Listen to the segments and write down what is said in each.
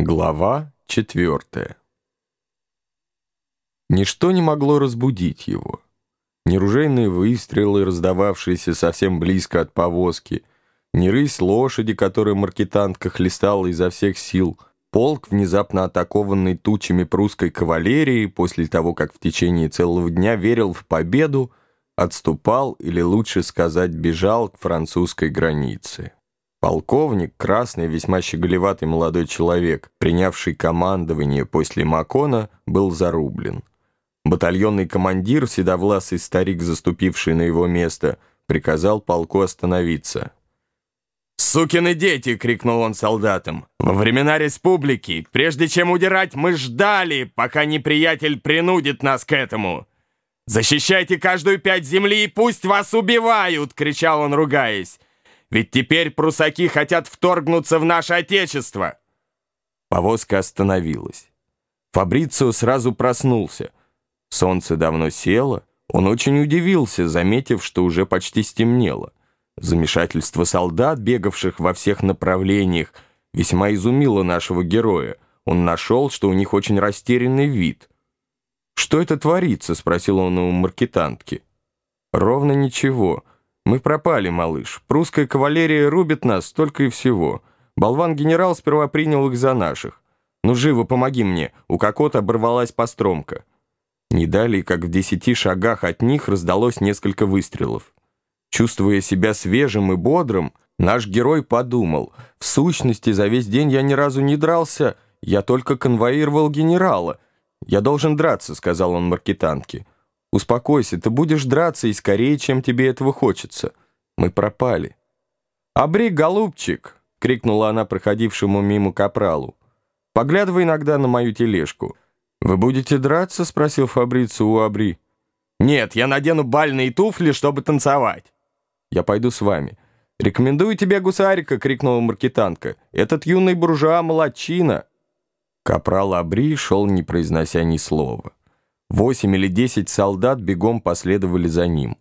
Глава четвертая Ничто не могло разбудить его. Ни ружейные выстрелы, раздававшиеся совсем близко от повозки, ни рысь лошади, которую маркетантка хлестала изо всех сил, полк, внезапно атакованный тучами прусской кавалерии после того, как в течение целого дня верил в победу, отступал, или лучше сказать, бежал к французской границе. Полковник, красный, весьма щеголеватый молодой человек, принявший командование после Макона, был зарублен. Батальонный командир, седовласый старик, заступивший на его место, приказал полку остановиться. «Сукины дети!» — крикнул он солдатам. «Во времена республики, прежде чем удирать, мы ждали, пока неприятель принудит нас к этому. Защищайте каждую пять земли и пусть вас убивают!» — кричал он, ругаясь. Ведь теперь прусаки хотят вторгнуться в наше Отечество!» Повозка остановилась. Фабрицио сразу проснулся. Солнце давно село. Он очень удивился, заметив, что уже почти стемнело. Замешательство солдат, бегавших во всех направлениях, весьма изумило нашего героя. Он нашел, что у них очень растерянный вид. «Что это творится?» — спросил он у маркетантки. «Ровно ничего». «Мы пропали, малыш. Прусская кавалерия рубит нас только и всего. Болван-генерал сперва принял их за наших. Ну, живо, помоги мне. У Кокота оборвалась постромка». Не далее, как в десяти шагах от них раздалось несколько выстрелов. Чувствуя себя свежим и бодрым, наш герой подумал, в сущности, за весь день я ни разу не дрался, я только конвоировал генерала. «Я должен драться», — сказал он маркетантке. Успокойся, ты будешь драться и скорее, чем тебе этого хочется. Мы пропали. «Обри, голубчик!» — крикнула она проходившему мимо капралу. «Поглядывай иногда на мою тележку». «Вы будете драться?» — спросил Фабрицу у Абри. «Нет, я надену бальные туфли, чтобы танцевать». «Я пойду с вами». «Рекомендую тебе гусарика!» — крикнула маркетанка. «Этот юный буржуа молодчина!» Капрал Абри шел, не произнося ни слова. Восемь или десять солдат бегом последовали за ним.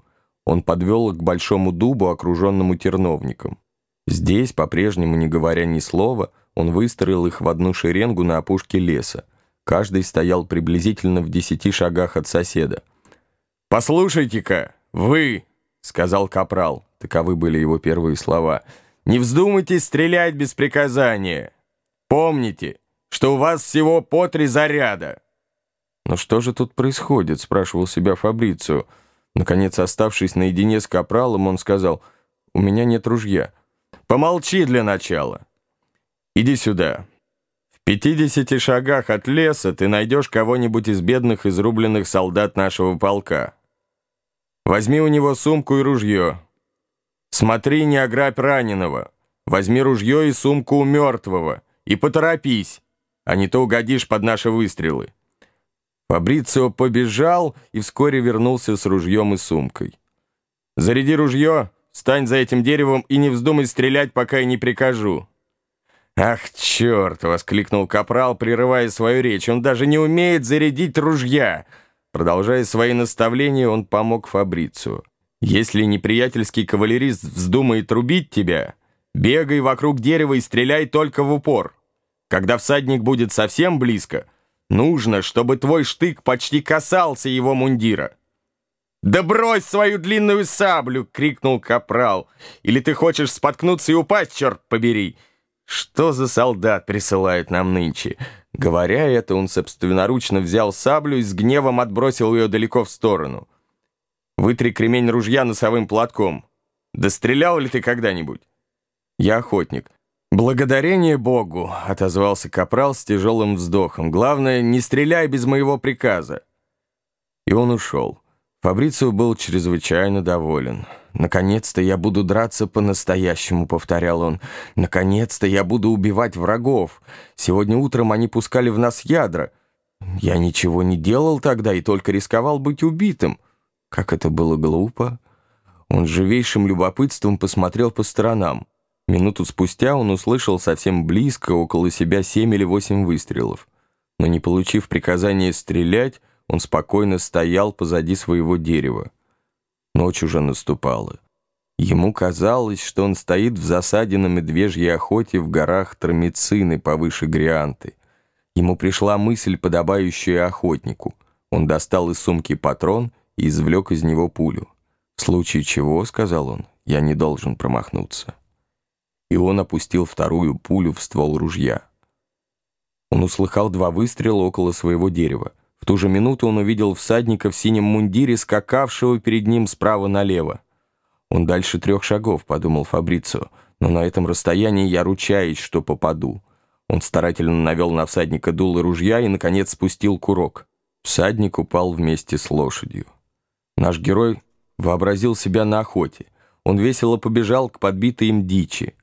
Он подвел их к большому дубу, окруженному терновником. Здесь, по-прежнему не говоря ни слова, он выстроил их в одну шеренгу на опушке леса. Каждый стоял приблизительно в десяти шагах от соседа. «Послушайте-ка, вы!» — сказал капрал. Таковы были его первые слова. «Не вздумайте стрелять без приказания. Помните, что у вас всего по три заряда». «Но что же тут происходит?» — спрашивал себя Фабрицио. Наконец, оставшись наедине с капралом, он сказал, «У меня нет ружья». «Помолчи для начала. Иди сюда. В пятидесяти шагах от леса ты найдешь кого-нибудь из бедных изрубленных солдат нашего полка. Возьми у него сумку и ружье. Смотри, не ограбь раненого. Возьми ружье и сумку у мертвого. И поторопись, а не то угодишь под наши выстрелы. Фабрицио побежал и вскоре вернулся с ружьем и сумкой. «Заряди ружье, стань за этим деревом и не вздумай стрелять, пока я не прикажу». «Ах, черт!» — воскликнул Капрал, прерывая свою речь. «Он даже не умеет зарядить ружья!» Продолжая свои наставления, он помог Фабрицу. «Если неприятельский кавалерист вздумает рубить тебя, бегай вокруг дерева и стреляй только в упор. Когда всадник будет совсем близко — Нужно, чтобы твой штык почти касался его мундира. «Да брось свою длинную саблю!» — крикнул капрал. «Или ты хочешь споткнуться и упасть, черт побери!» «Что за солдат присылает нам нынче?» Говоря это, он собственноручно взял саблю и с гневом отбросил ее далеко в сторону. «Вытри кремень ружья носовым платком. Да стрелял ли ты когда-нибудь?» «Я охотник. «Благодарение Богу», — отозвался Капрал с тяжелым вздохом. «Главное, не стреляй без моего приказа». И он ушел. Фабрицио был чрезвычайно доволен. «Наконец-то я буду драться по-настоящему», — повторял он. «Наконец-то я буду убивать врагов. Сегодня утром они пускали в нас ядра. Я ничего не делал тогда и только рисковал быть убитым. Как это было глупо!» Он живейшим любопытством посмотрел по сторонам. Минуту спустя он услышал совсем близко, около себя семь или восемь выстрелов. Но не получив приказания стрелять, он спокойно стоял позади своего дерева. Ночь уже наступала. Ему казалось, что он стоит в засаде на медвежьей охоте в горах Тромицины повыше Грианты. Ему пришла мысль, подобающая охотнику. Он достал из сумки патрон и извлек из него пулю. «В случае чего, — сказал он, — я не должен промахнуться». И он опустил вторую пулю в ствол ружья. Он услыхал два выстрела около своего дерева. В ту же минуту он увидел всадника в синем мундире, скакавшего перед ним справа налево. «Он дальше трех шагов», — подумал Фабрицио, «но на этом расстоянии я ручаюсь, что попаду». Он старательно навел на всадника дуло ружья и, наконец, спустил курок. Всадник упал вместе с лошадью. Наш герой вообразил себя на охоте. Он весело побежал к подбитой им дичи.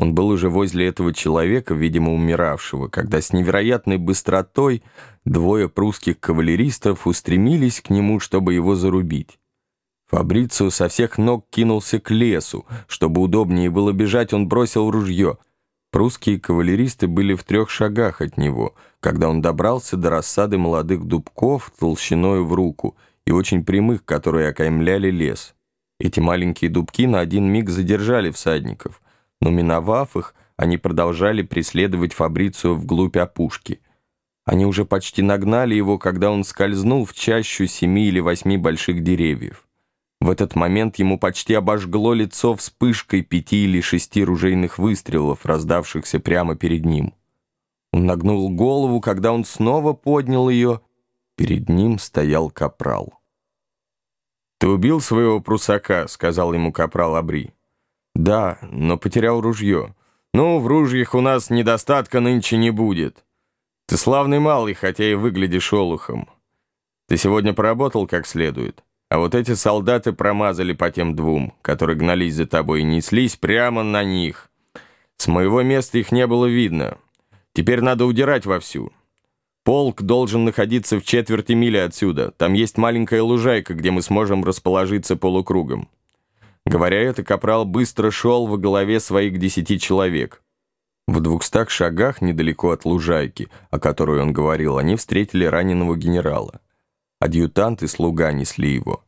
Он был уже возле этого человека, видимо, умиравшего, когда с невероятной быстротой двое прусских кавалеристов устремились к нему, чтобы его зарубить. Фабрицио со всех ног кинулся к лесу. Чтобы удобнее было бежать, он бросил ружье. Прусские кавалеристы были в трех шагах от него, когда он добрался до рассады молодых дубков толщиной в руку и очень прямых, которые окаймляли лес. Эти маленькие дубки на один миг задержали всадников, но миновав их, они продолжали преследовать Фабрицио вглубь опушки. Они уже почти нагнали его, когда он скользнул в чащу семи или восьми больших деревьев. В этот момент ему почти обожгло лицо вспышкой пяти или шести ружейных выстрелов, раздавшихся прямо перед ним. Он нагнул голову, когда он снова поднял ее. Перед ним стоял капрал. «Ты убил своего прусака», — сказал ему капрал Абри. «Да, но потерял ружье. Ну, в ружьях у нас недостатка нынче не будет. Ты славный малый, хотя и выглядишь олухом. Ты сегодня поработал как следует». А вот эти солдаты промазали по тем двум, которые гнались за тобой, и неслись прямо на них. С моего места их не было видно. Теперь надо удирать вовсю. Полк должен находиться в четверти мили отсюда. Там есть маленькая лужайка, где мы сможем расположиться полукругом. Говоря это, Капрал быстро шел во голове своих десяти человек. В двухстах шагах, недалеко от лужайки, о которой он говорил, они встретили раненого генерала. Адъютант и слуга несли его.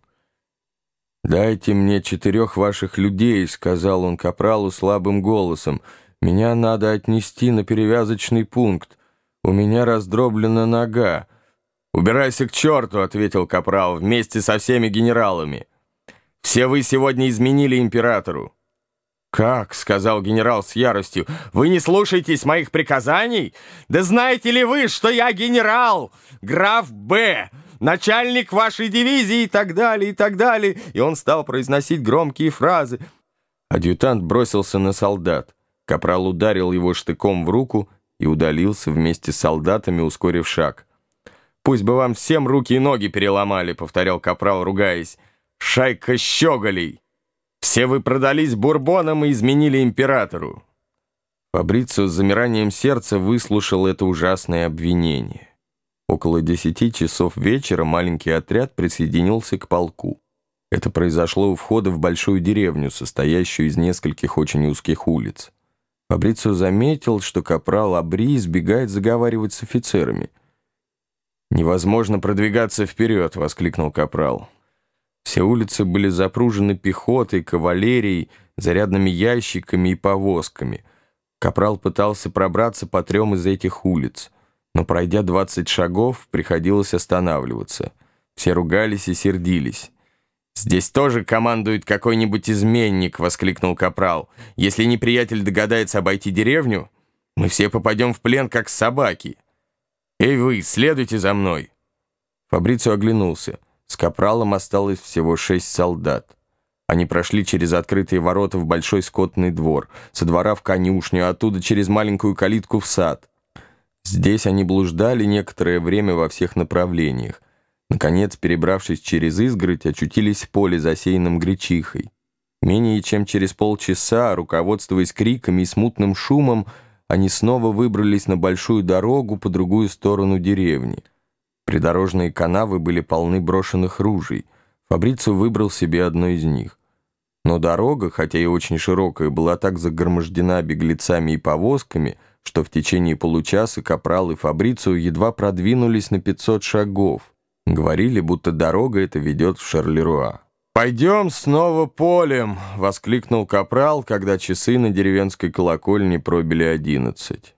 «Дайте мне четырех ваших людей», — сказал он капралу слабым голосом. «Меня надо отнести на перевязочный пункт. У меня раздроблена нога». «Убирайся к черту», — ответил капрал, «вместе со всеми генералами. Все вы сегодня изменили императору». «Как?» — сказал генерал с яростью. «Вы не слушаетесь моих приказаний? Да знаете ли вы, что я генерал, граф Б., начальник вашей дивизии и так далее, и так далее. И он стал произносить громкие фразы. Адъютант бросился на солдат. Капрал ударил его штыком в руку и удалился вместе с солдатами, ускорив шаг. «Пусть бы вам всем руки и ноги переломали», — повторял Капрал, ругаясь. «Шайка щеголей! Все вы продались бурбонам и изменили императору!» Фабрицио с замиранием сердца выслушал это ужасное обвинение. Около десяти часов вечера маленький отряд присоединился к полку. Это произошло у входа в большую деревню, состоящую из нескольких очень узких улиц. Фабрицио заметил, что капрал Абри избегает заговаривать с офицерами. «Невозможно продвигаться вперед!» — воскликнул капрал. Все улицы были запружены пехотой, кавалерией, зарядными ящиками и повозками. Капрал пытался пробраться по трем из этих улиц — но, пройдя двадцать шагов, приходилось останавливаться. Все ругались и сердились. «Здесь тоже командует какой-нибудь изменник», — воскликнул Капрал. «Если неприятель догадается обойти деревню, мы все попадем в плен, как собаки. Эй вы, следуйте за мной!» Фабрицио оглянулся. С Капралом осталось всего шесть солдат. Они прошли через открытые ворота в большой скотный двор, со двора в конюшню, оттуда через маленькую калитку в сад. Здесь они блуждали некоторое время во всех направлениях. Наконец, перебравшись через изгородь, очутились в поле, засеянном гречихой. Менее чем через полчаса, руководствуясь криками и смутным шумом, они снова выбрались на большую дорогу по другую сторону деревни. Придорожные канавы были полны брошенных ружей. Фабрицу выбрал себе одно из них. Но дорога, хотя и очень широкая, была так загромождена беглецами и повозками — что в течение получаса Капрал и Фабрицио едва продвинулись на 500 шагов. Говорили, будто дорога эта ведет в Шарлеруа. «Пойдем снова полем!» — воскликнул капрал, когда часы на деревенской колокольне пробили одиннадцать.